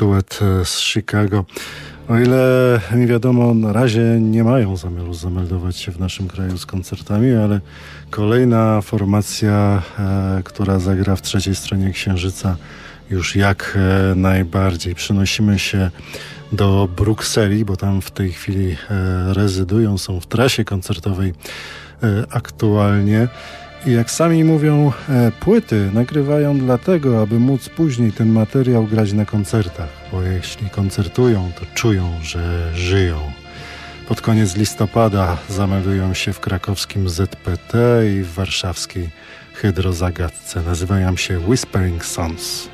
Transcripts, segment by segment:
duet e, z Chicago. O ile mi wiadomo, na razie nie mają zamiaru zameldować się w naszym kraju z koncertami, ale kolejna formacja, e, która zagra w trzeciej stronie Księżyca, już jak e, najbardziej. Przenosimy się do Brukseli, bo tam w tej chwili e, rezydują, są w trasie koncertowej e, aktualnie. I jak sami mówią, e, płyty nagrywają dlatego, aby móc później ten materiał grać na koncertach, bo jeśli koncertują, to czują, że żyją. Pod koniec listopada zameldują się w krakowskim ZPT i w warszawskiej Hydrozagadce. Nazywają się Whispering Sons.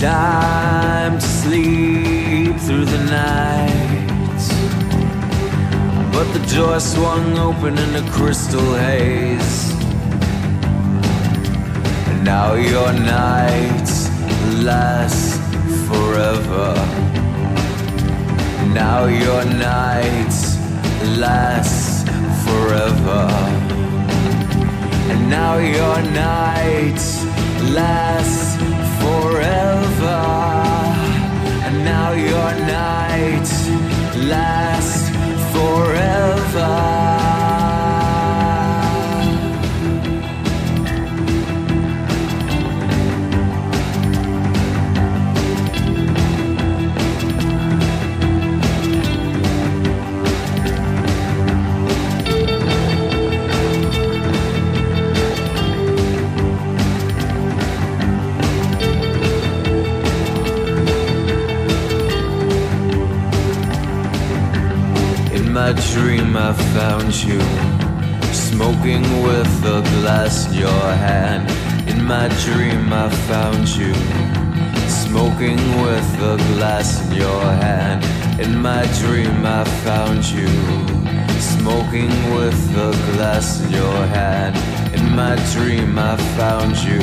Time to sleep through the night. But the door swung open in a crystal haze. And now your night lasts forever. Now your night lasts forever. And now your night lasts forever. And now your night lasts forever. My dream, I found you smoking with a glass in your hand. In my dream, I found you smoking with a glass in your hand. In my dream, I found you smoking with a glass in your hand. In my dream, I found you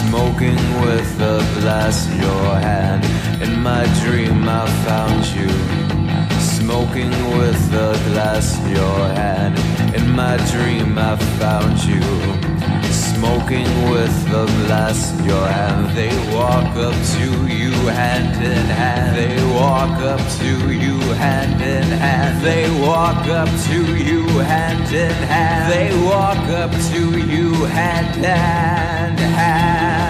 smoking with a glass in your hand. In my dream, I found you smoking with a glass in your hand. In my dream, I found you smoking with a glass in your hand. They walk up to you hand in hand. They walk up to you hand in hand. They walk up to you hand in hand. They walk up to you hand in hand.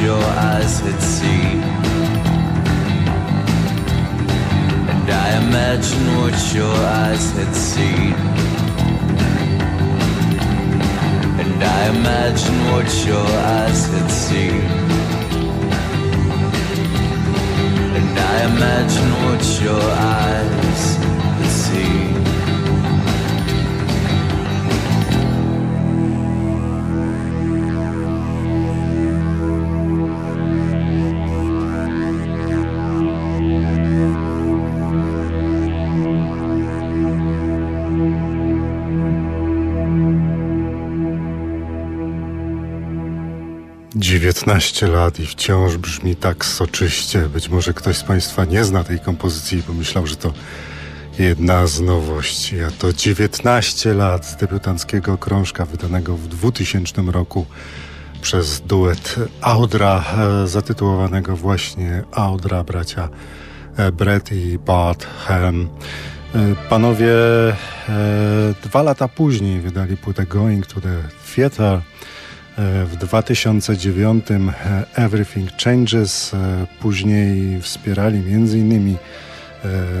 Your eyes had seen. And I imagine what your eyes had seen. And I imagine what your eyes had seen. And I imagine what your eyes 19 lat i wciąż brzmi tak soczyście. Być może ktoś z Państwa nie zna tej kompozycji i pomyślał, że to jedna z nowości. A to 19 lat z debiutanckiego krążka wydanego w 2000 roku przez duet Audra, e, zatytułowanego właśnie Audra, bracia Brett i Bart Helm. E, panowie e, dwa lata później wydali płytę Going to the Theater. W 2009 e, Everything Changes. e, Później wspierali innymi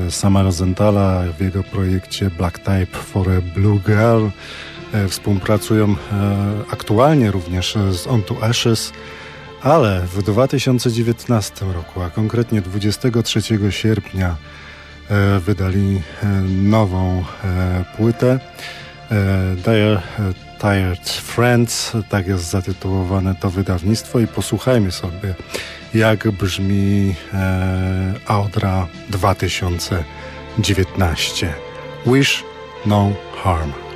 e, Sama Rosenthala w jego projekcie Black Type for a Blue Girl. Współpracują aktualnie również z On to Ashes, ale w 2019 roku, a konkretnie 23 sierpnia wydali nową płytę. Dire Tired Friends, tak jest zatytułowane to wydawnictwo i posłuchajmy sobie jak brzmi e, Audra 2019. Wish no harm.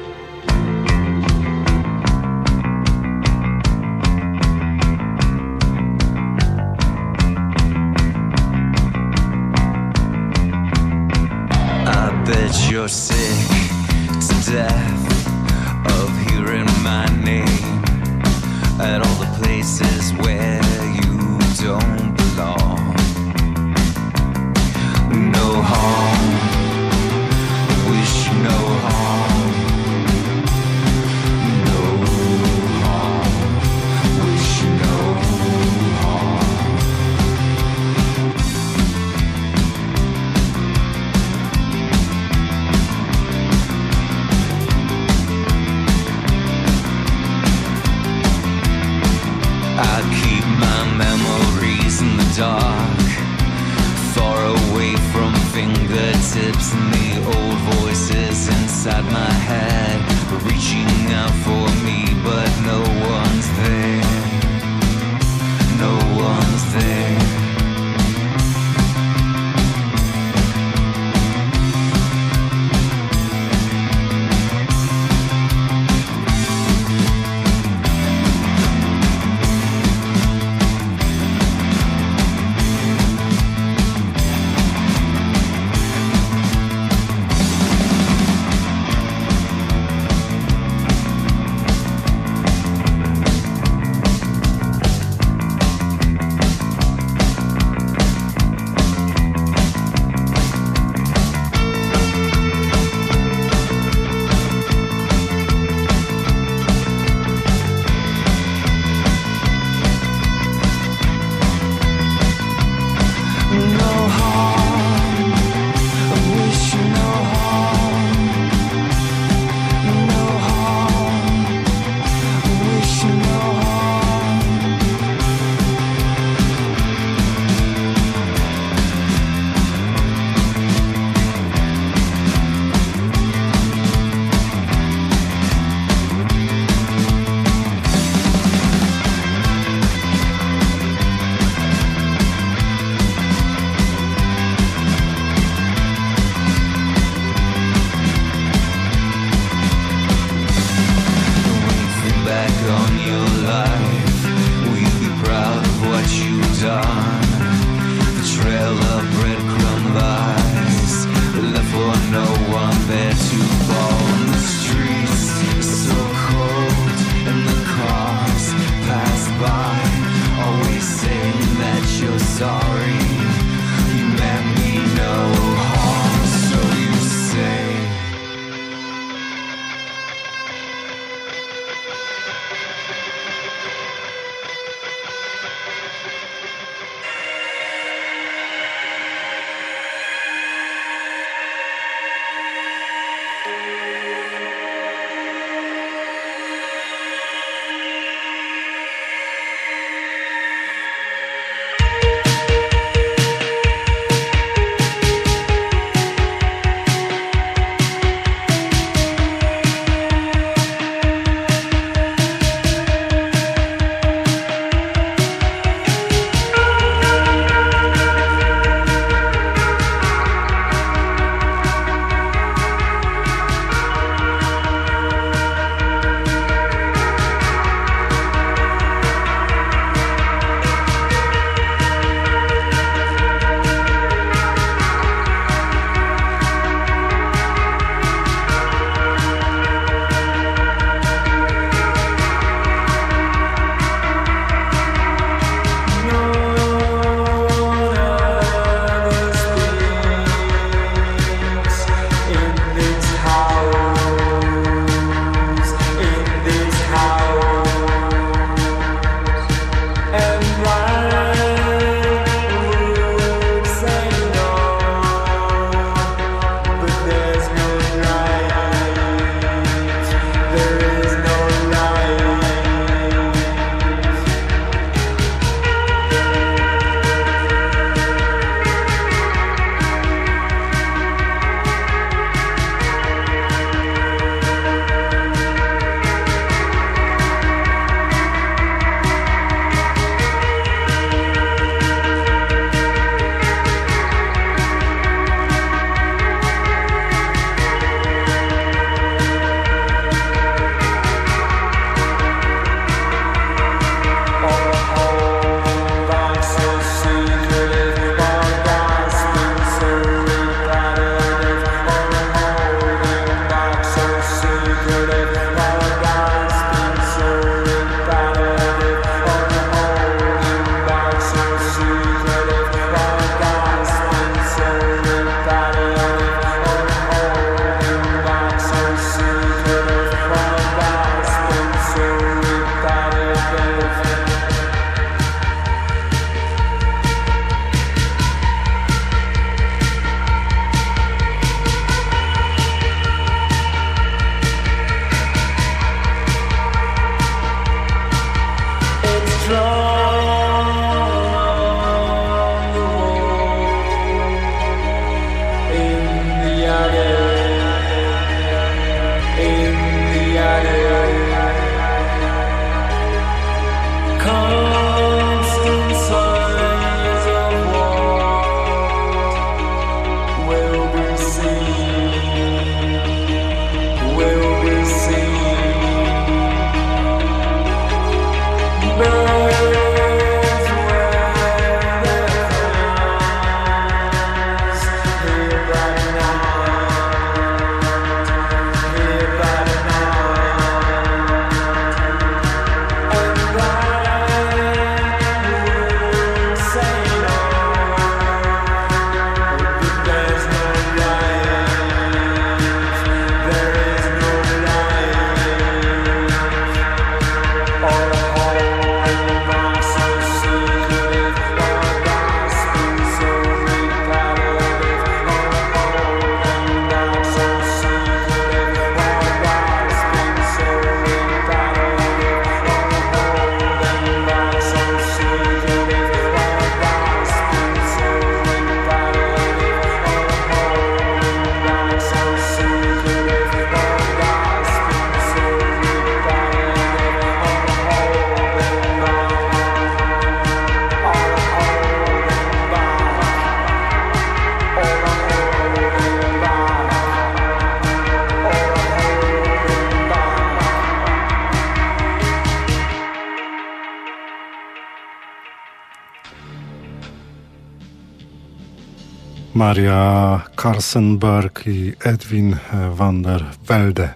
Maria Karsenberg i Edwin van der Velde,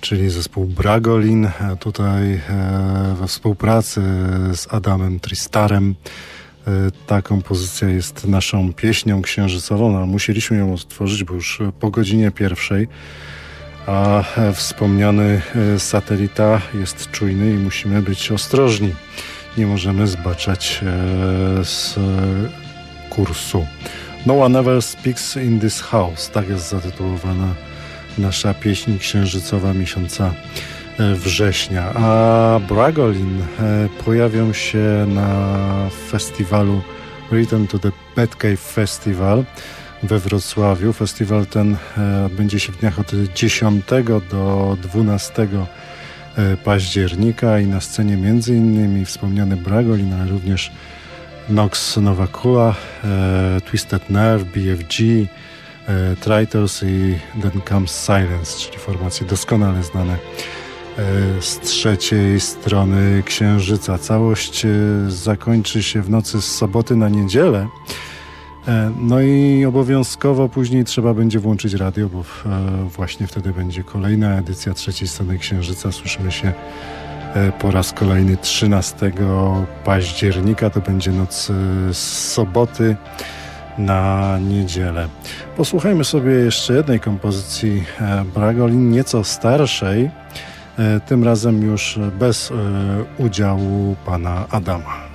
czyli zespół Bragolin. Tutaj e, we współpracy z Adamem Tristarem. E, ta kompozycja jest naszą pieśnią księżycową, ale musieliśmy ją stworzyć, bo już po godzinie pierwszej. A wspomniany e, satelita jest czujny i musimy być ostrożni. Nie możemy zbaczać z kursu. No One Ever Speaks in This House. Tak jest zatytułowana nasza pieśń księżycowa miesiąca e, września. A Bragolin e, pojawią się na festiwalu Return to the Batcave Festival we Wrocławiu. Festiwal ten e, odbędzie się w dniach od 10 do 12 października i na scenie innymi wspomniany Bragolin, ale również Nox Novakula, e, Twisted Nerve, BFG, e, i Then Comes Silence, czyli formacje doskonale znane e, z trzeciej strony Księżyca. Całość e, zakończy się w nocy z soboty na niedzielę. E, no i obowiązkowo później trzeba będzie włączyć radio, bo e, właśnie wtedy będzie kolejna edycja trzeciej strony Księżyca. Słyszymy się po raz kolejny 13 października. To będzie noc e, z soboty na niedzielę. Posłuchajmy sobie jeszcze jednej kompozycji e, Bragolin, nieco starszej, tym razem już bez udziału pana Adama.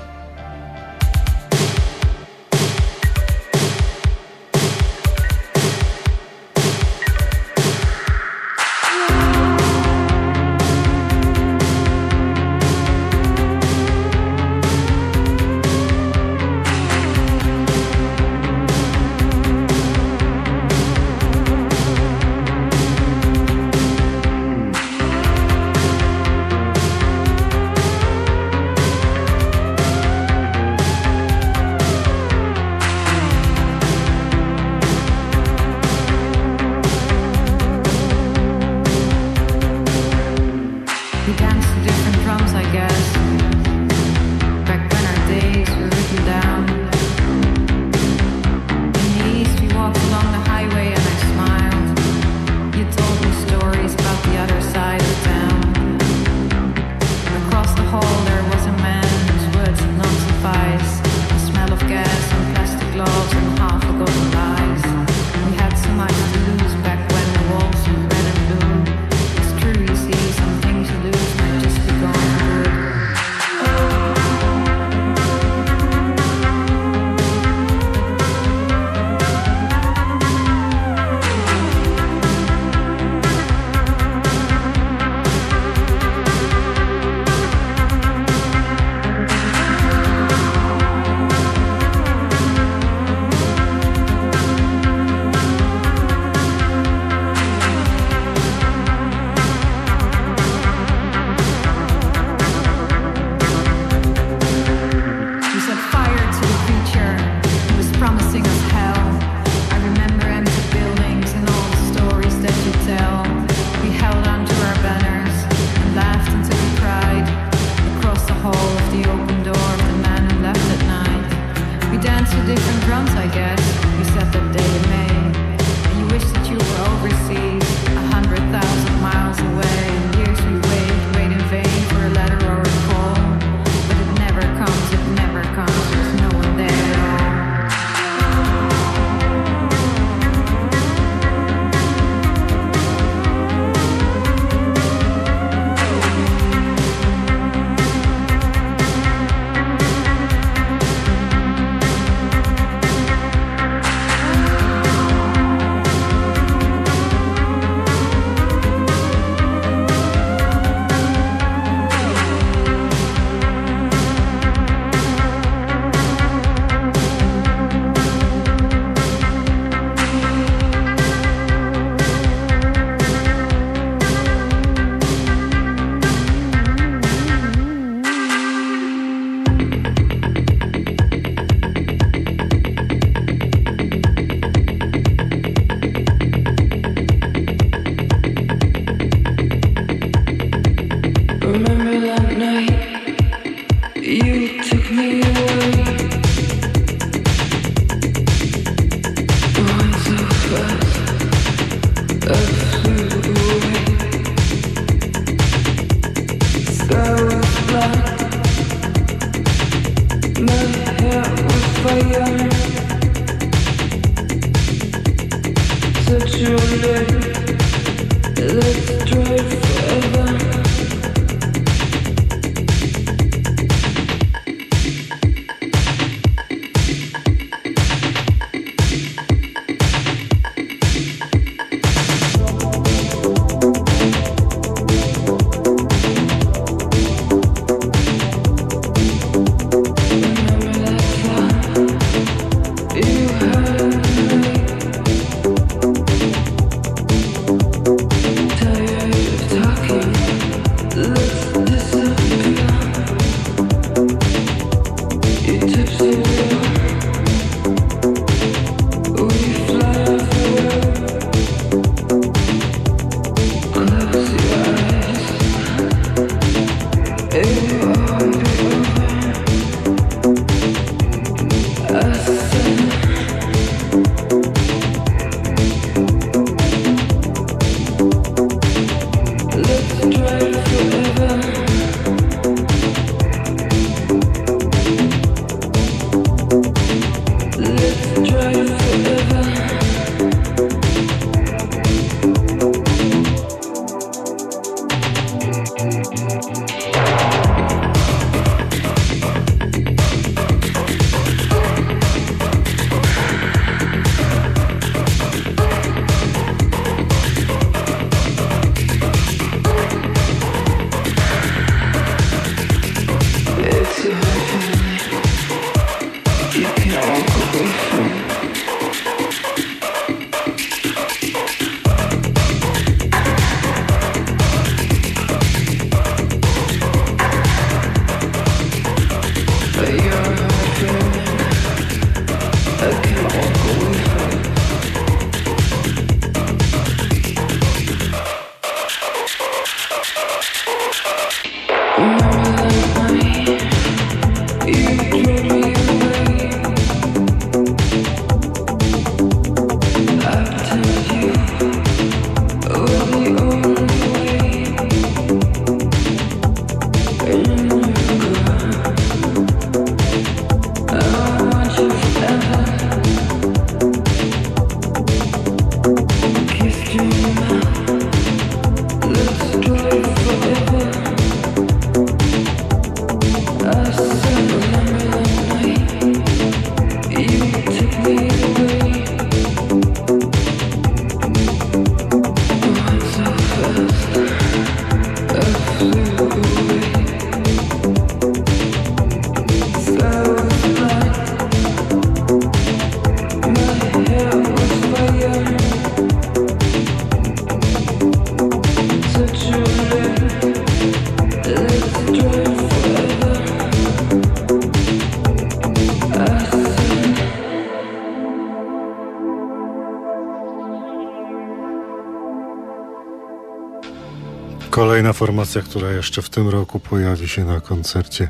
Kolejna formacja, która jeszcze w tym roku pojawi się na koncercie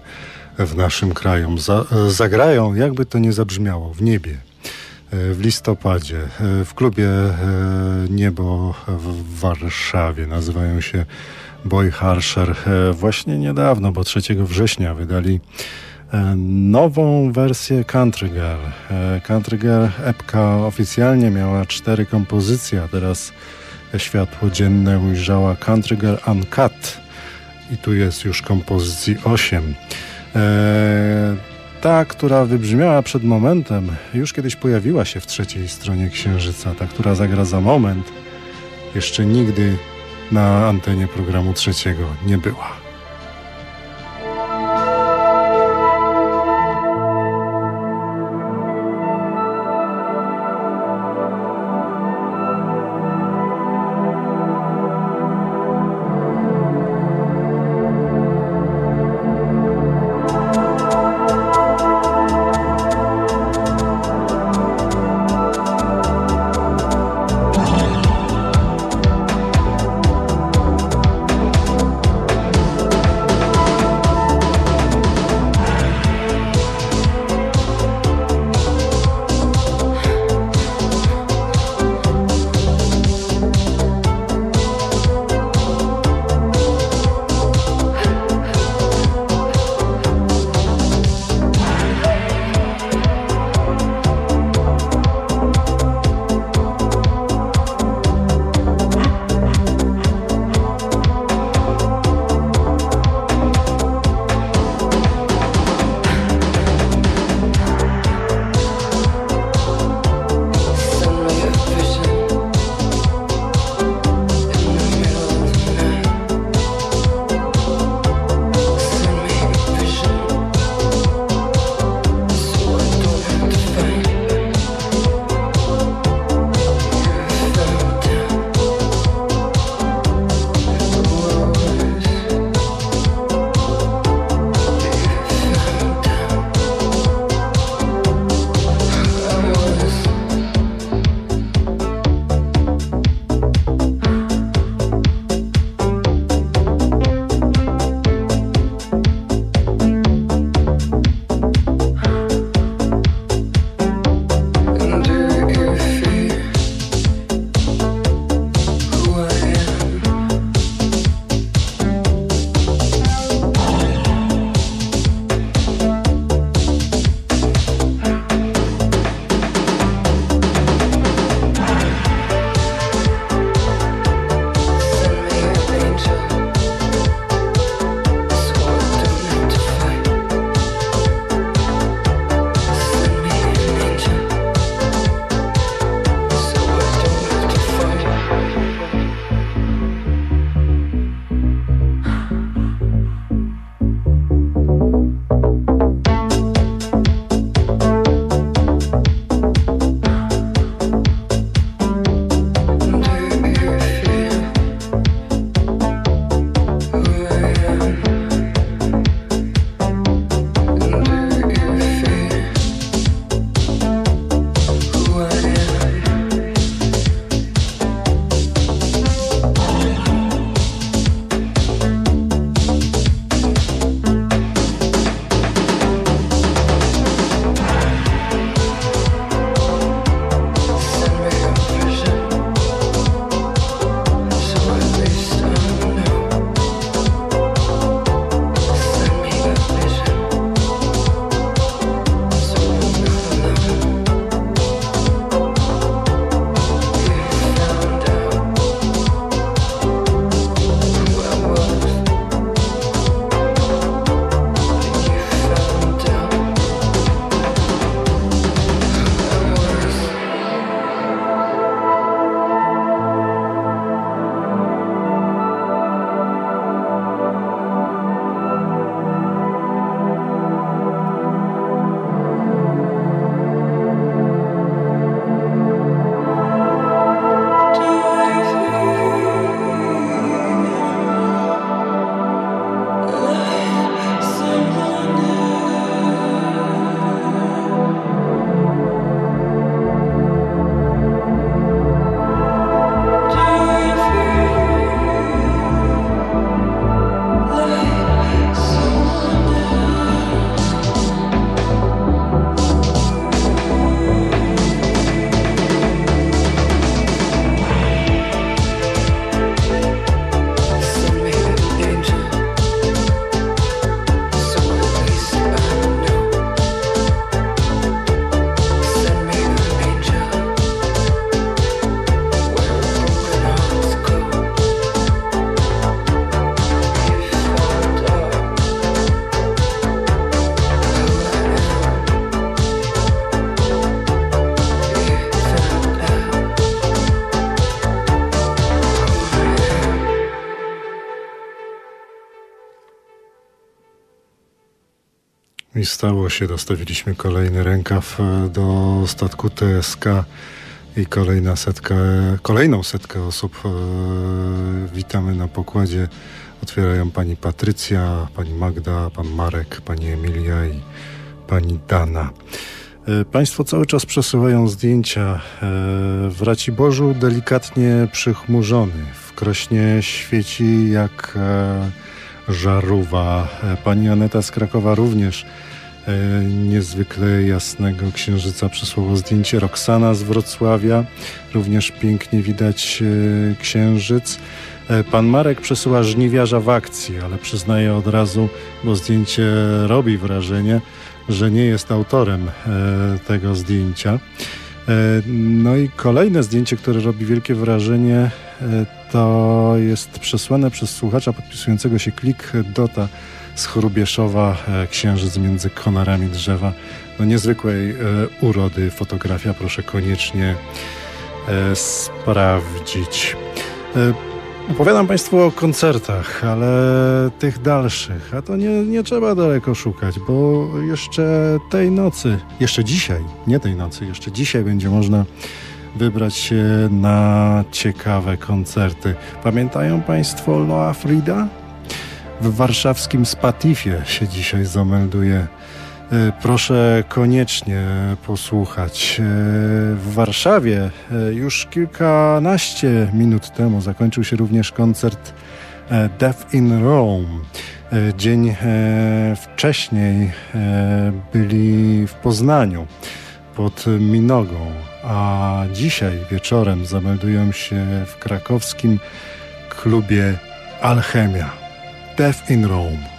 w naszym kraju. Za, zagrają, jakby to nie zabrzmiało, w niebie. e, W listopadzie e, w klubie e, Niebo w Warszawie nazywają się Boy Harsher. E, Właśnie niedawno, bo 3 września wydali e, nową wersję Country Girl. E, Country Girl epka oficjalnie miała cztery kompozycje, a teraz światło dzienne ujrzała Country Girl Uncut i tu jest już kompozycji 8. E, ta, która wybrzmiała przed momentem, już kiedyś pojawiła się w trzeciej stronie Księżyca. Ta, która zagra za moment, jeszcze nigdy na antenie programu trzeciego nie była. I stało się, dostawiliśmy kolejny rękaw e, do statku TSK i kolejna setka, kolejną setkę osób e, witamy na pokładzie. Otwierają pani Patrycja, pani Magda, pan Marek, pani Emilia i pani Dana. E, Państwo cały czas przesuwają zdjęcia. W Raciborzu delikatnie przychmurzony. W Krośnie świeci jak żarówa. Pani Aneta z Krakowa również niezwykle jasnego księżyca przysłało zdjęcie. Roxana z Wrocławia również pięknie widać e, księżyc. E, Pan Marek przesyła żniwiarza w akcji, ale przyznaje od razu, bo zdjęcie robi wrażenie, że nie jest autorem e, tego zdjęcia. E, No i kolejne zdjęcie, które robi wielkie wrażenie, e, to jest przesłane przez słuchacza podpisującego się klik Dota z e, księżyc między konarami drzewa. No niezwykłej e, urody fotografia, proszę koniecznie e, sprawdzić. Opowiadam Państwu o koncertach, ale tych dalszych, a to nie, nie trzeba daleko szukać, bo jeszcze tej nocy, jeszcze dzisiaj, nie tej nocy, jeszcze dzisiaj będzie można wybrać się na ciekawe koncerty. Pamiętają Państwo Loa Frida? W warszawskim Spatifie się dzisiaj zamelduje. E, Proszę koniecznie posłuchać. E, W Warszawie e, już kilkanaście minut temu zakończył się również koncert Death in Rome. Dzień wcześniej byli w Poznaniu pod Minogą, a dzisiaj wieczorem zameldują się w krakowskim klubie Alchemia. Death in Rome.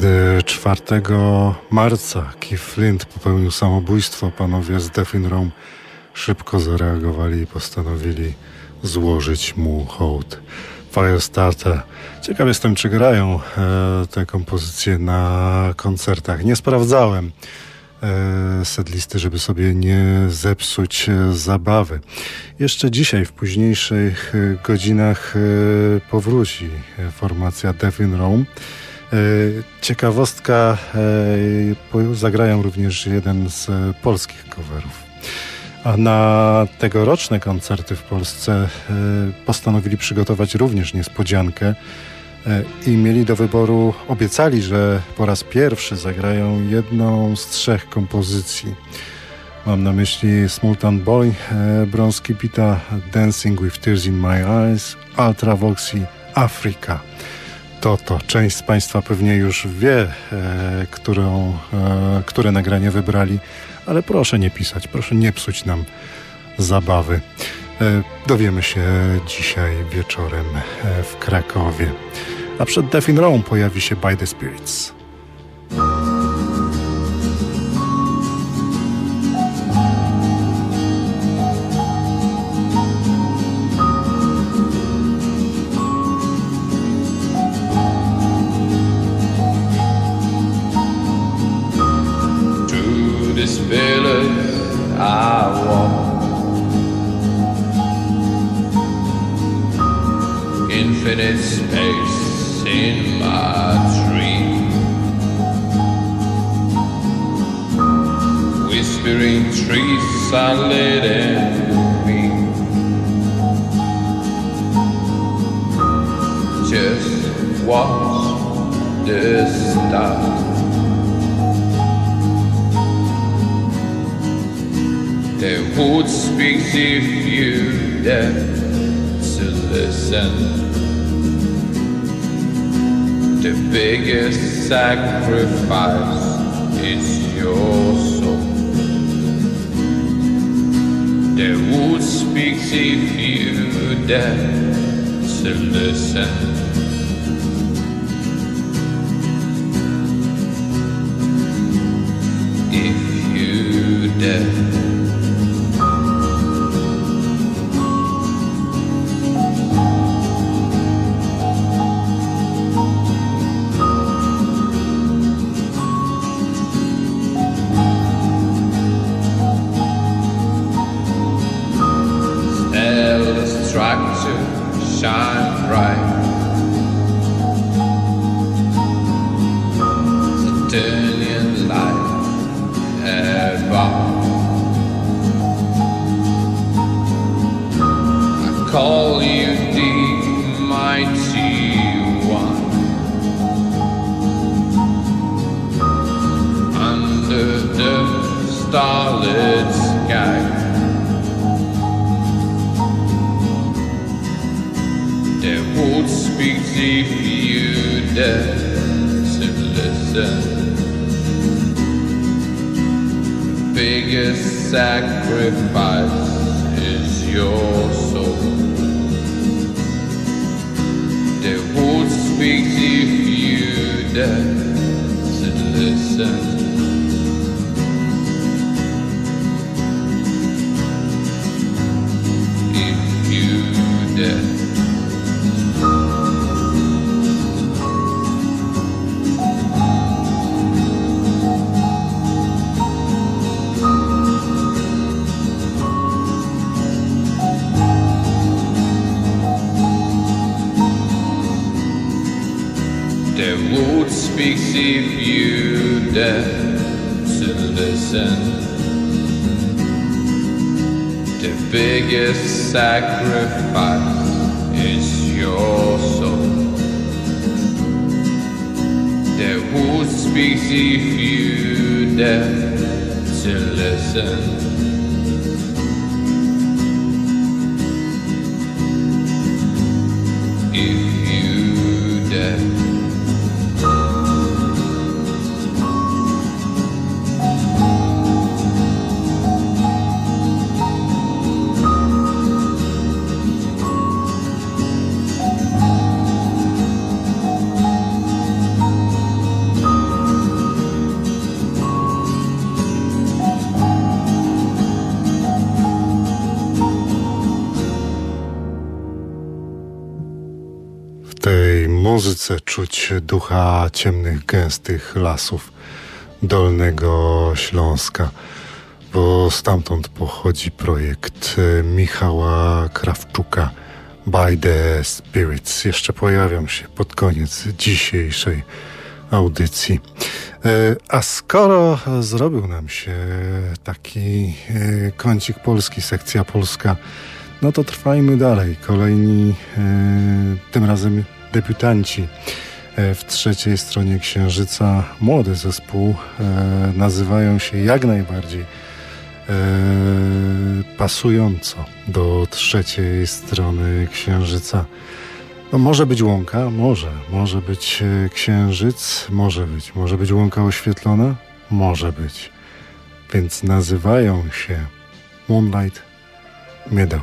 Kiedy 4 marca Keith Flint popełnił samobójstwo, panowie z Death in Rome szybko zareagowali i postanowili złożyć mu hołd. Firestarter. Ciekaw jestem, czy grają e, te kompozycje na koncertach. Nie sprawdzałem e, setlisty, żeby sobie nie zepsuć e, zabawy. Jeszcze dzisiaj, w późniejszych e, godzinach, e, powróci formacja Death in Rome. E, Ciekawostka, e, zagrają również jeden z e, polskich coverów. A na tegoroczne koncerty w Polsce postanowili przygotować również niespodziankę i mieli do wyboru, obiecali, że po raz pierwszy zagrają jedną z trzech kompozycji. Mam na myśli Smultan Boy, Brąski Pita, Dancing with Tears in My Eyes, Ultra Voxy, Africa to to. Część z Państwa pewnie już wie, e, którą, e, które nagranie wybrali, ale proszę nie pisać, proszę nie psuć nam zabawy. E, dowiemy się dzisiaj wieczorem e, w Krakowie. A przed Death in Rome pojawi się By the Spirits. If you dare. Is your soul. The wood speaks if you dare to listen. Muzyce czuć ducha ciemnych, gęstych lasów Dolnego Śląska, bo stamtąd pochodzi projekt e, Michała Krawczuka By the Spirits. Jeszcze pojawiam się pod koniec dzisiejszej audycji. E, A skoro zrobił nam się taki e, kącik polski, sekcja polska, no to trwajmy dalej. Kolejni, tym razem debiutanci e, w trzeciej stronie Księżyca. Młody zespół e, nazywają się jak najbardziej e, pasująco do trzeciej strony Księżyca. No może być łąka, może. Może być księżyc, może być. Może być łąka oświetlona, może być. Więc nazywają się Moonlight Meadow.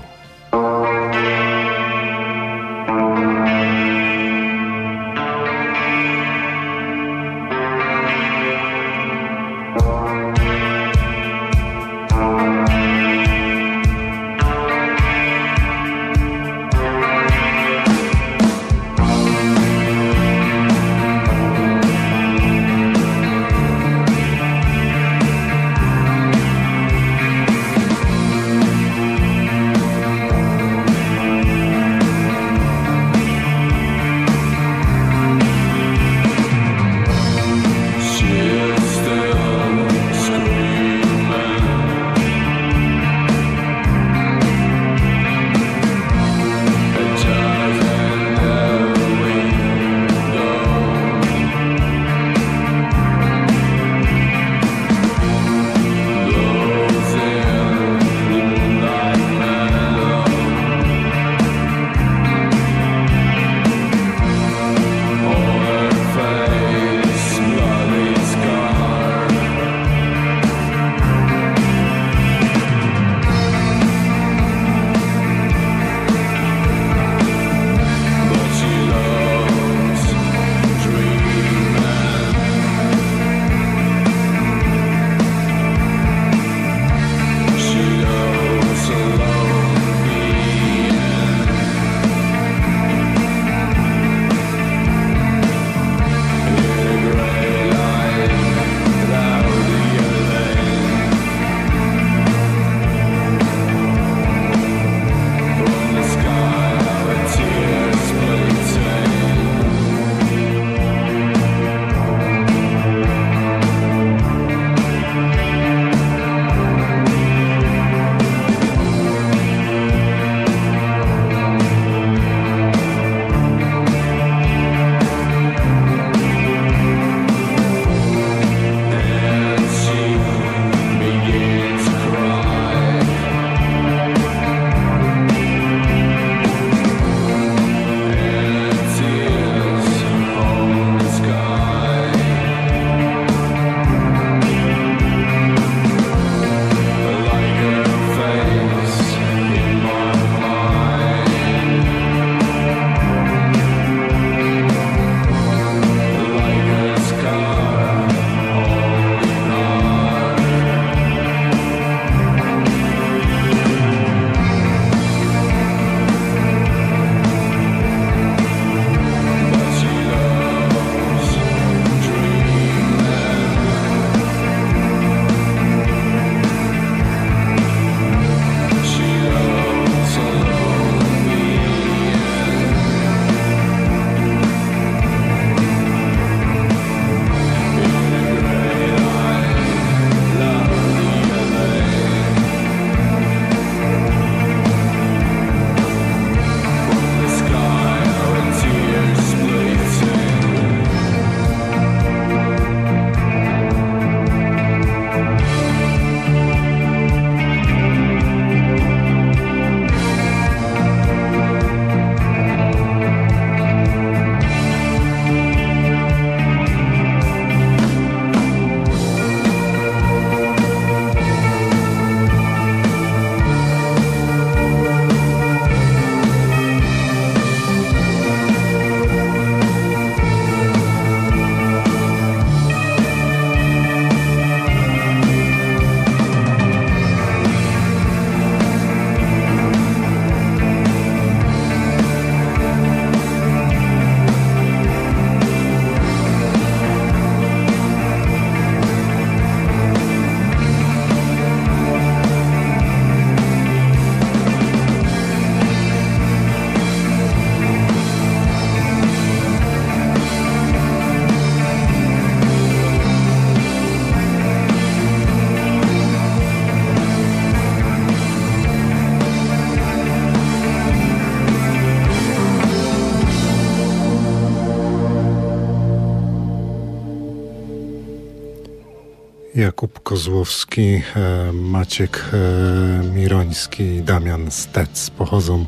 Kozłowski, e, Maciek e, Miroński i Damian Stec pochodzą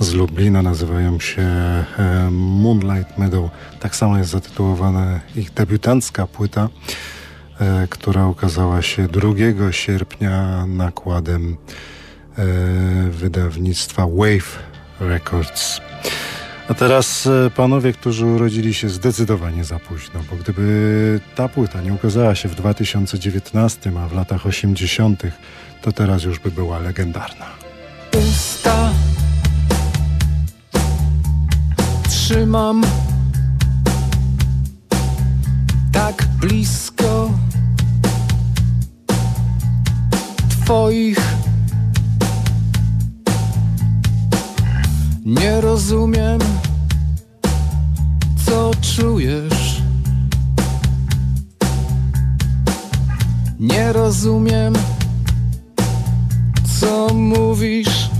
z Lublina, nazywają się e, Moonlight Meadow. Tak samo jest zatytułowana ich debiutancka płyta, która ukazała się 2 sierpnia nakładem wydawnictwa Wave Records. A teraz e, panowie, którzy urodzili się zdecydowanie za późno, bo gdyby ta płyta nie ukazała się w 2019, a w latach 80., to teraz już by była legendarna. Usta trzymam tak blisko Twoich. Nie rozumiem, co czujesz. Nie rozumiem, co mówisz.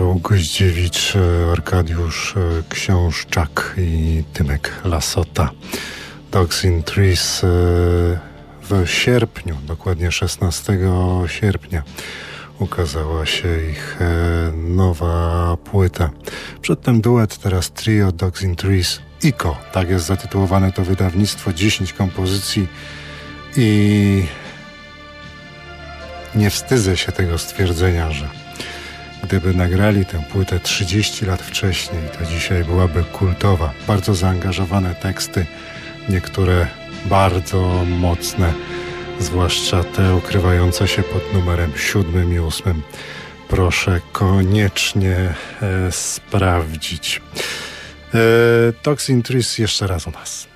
Paweł Goździewicz, Arkadiusz e, Książczak i Tymek Lasota. Dogs in Trees e, w sierpniu, dokładnie 16 sierpnia ukazała się ich e, nowa płyta. Przedtem duet, teraz trio Dogs in Trees Iko. Tak jest zatytułowane to wydawnictwo, 10 kompozycji i nie wstydzę się tego stwierdzenia, że Gdyby nagrali tę płytę 30 lat wcześniej, to dzisiaj byłaby kultowa. Bardzo zaangażowane teksty, niektóre bardzo mocne, zwłaszcza te ukrywające się pod numerem siódmym i ósmym. Proszę koniecznie e, sprawdzić. E, Toxin Trees jeszcze raz u nas.